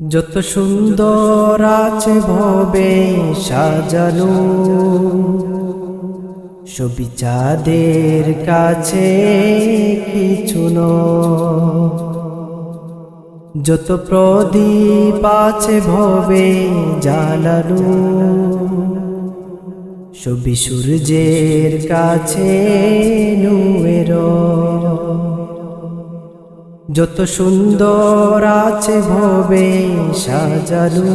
যত সুন্দর আছে ভবে সাজানো ছবি চাঁদের কাছে কিছু। যত প্রদীপ আছে ভবে জ্বালানো ছবি সূর্যের কাছে নুয়ের যত সুন্দর আছে ভবে সাজানো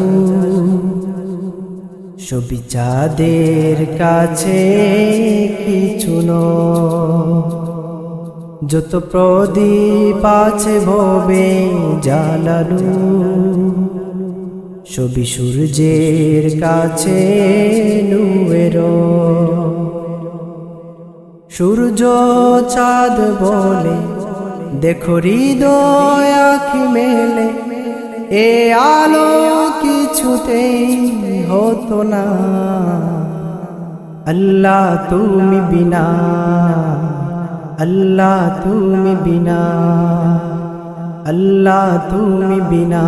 ছবি চাঁদের কাছে কিছু। যত প্রদীপ আছে ভবে জ্বালানো ছবি সূর্যের কাছে নুয়ের সূর্য চাঁদ বলে দেখো হৃদয় আখি মেলে, এ আলো কিছুতেই হতো না। আল্লাহ তুমি বিনা, আল্লাহ তুমি বিনা, আল্লাহ তুমি বিনা,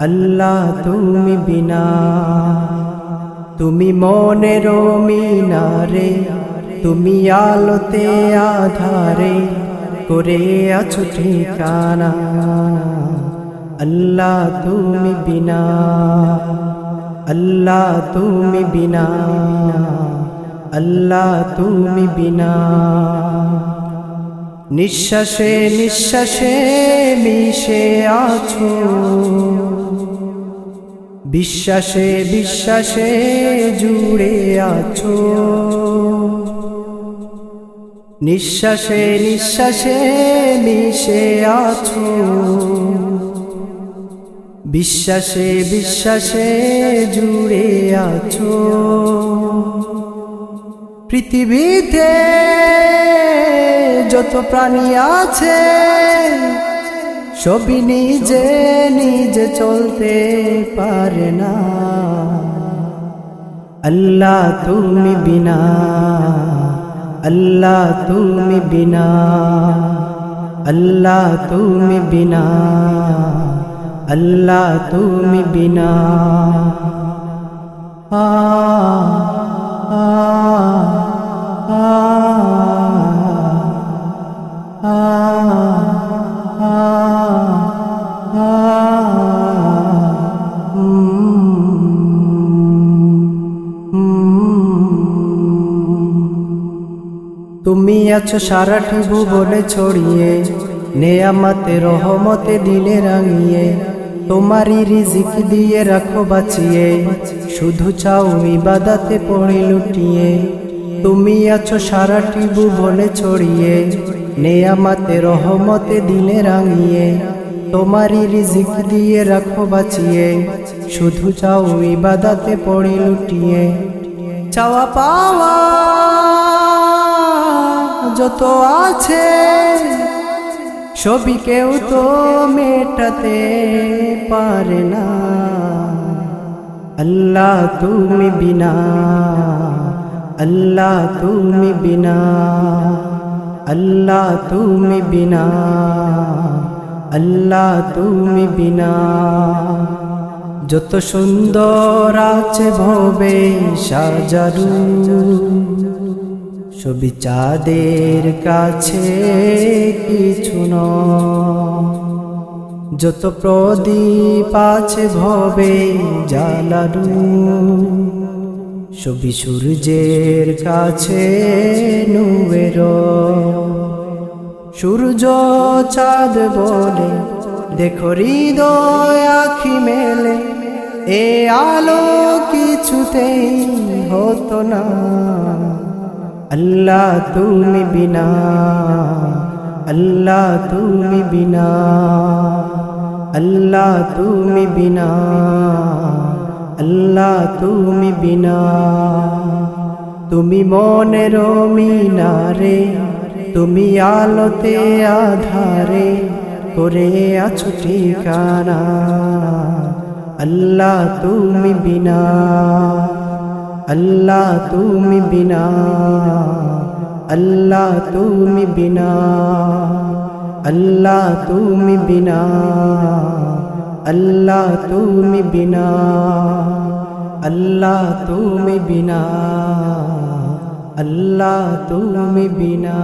আল্লাহ তুমি বিনা। তুমি মনের মিনারে, তুমি আলোতে আধারে করে আছো ঠিকানা। আল্লাহ তুমি বিনা। আল্লাহ তুমি বিনা। আল্লাহ তুমি বিনা। নিঃশ্বাসে নিঃশ্বাসে মিশে আছো। বিশ্বাসে বিশ্বাসে জুড়ে আছো। নিঃশ্বাসে নিঃশ্বাসে মিশে আছো। বিশ্বাসে বিশ্বাসে জুড়ে আছো। পৃথিবীতে যত প্রাণী আছে, সবই নিজে নিজে চলতে পারে না। আল্লাহ তুমি বিনা। আল্লাহ তুমি বিনা আল্লাহ তুমি বিনা আল্লাহ তুমি বিনা আ আ আ তুমি আছো সারাটি ভুবনে ছড়িয়ে, নেয়ামতে, রহমতে দিলে রাঙিয়ে, তোমারই রিজিক দিয়ে রাখো বাঁচিয়ে, শুধু চাও ইবাদাতে পড়ে লুটিয়ে। তুমি আছো সারাটি ভুবনে ছড়িয়ে, নেয়ামাতে, রহমতে দিলে রাঙিয়ে, তোমারই রিজিক দিয়ে রাখো বাঁচিয়ে, শুধু চাও ইবাদাতে পড়ে লুটিয়ে। চাওয়া পাওয়া যত আছে, সবই কেউ তো মেটাতে পারে না। আল্লাহ তুমি বিনা, আল্লাহ তুমি বিনা, আল্লাহ তুমি বিনা, আল্লাহ তুমি বিনা। যত সুন্দর আছে ভবে সাজারু ছবি চাঁদের কাছে কিছু ন। যত প্রদীপ আছে ভবে জ্বালানু ছবি সূর্যের কাছে নুয়ের সূর্য চাঁদ বলে, দেখো হৃদয় আখি মেলে, এ আলো কিছুতেই হতো না। আল্লাহ তুমি বিনা, আল্লাহ তুমি বিনা, আল্লাহ তুমি বিনা, আল্লাহ তুমি বিনা। তুমি মনের মিনারে, তুমি আলোতে আধারে করে আছো ঠিকানা, আল্লাহ তুমি বিনা। আল্লাহ তুমি বিনা আল্লাহ তুমি বিনা আল্লাহ তুমি বিনা আল্লাহ তুমি বিনা আল্লাহ তুমি বিনা আল্লাহ তুমি বিনা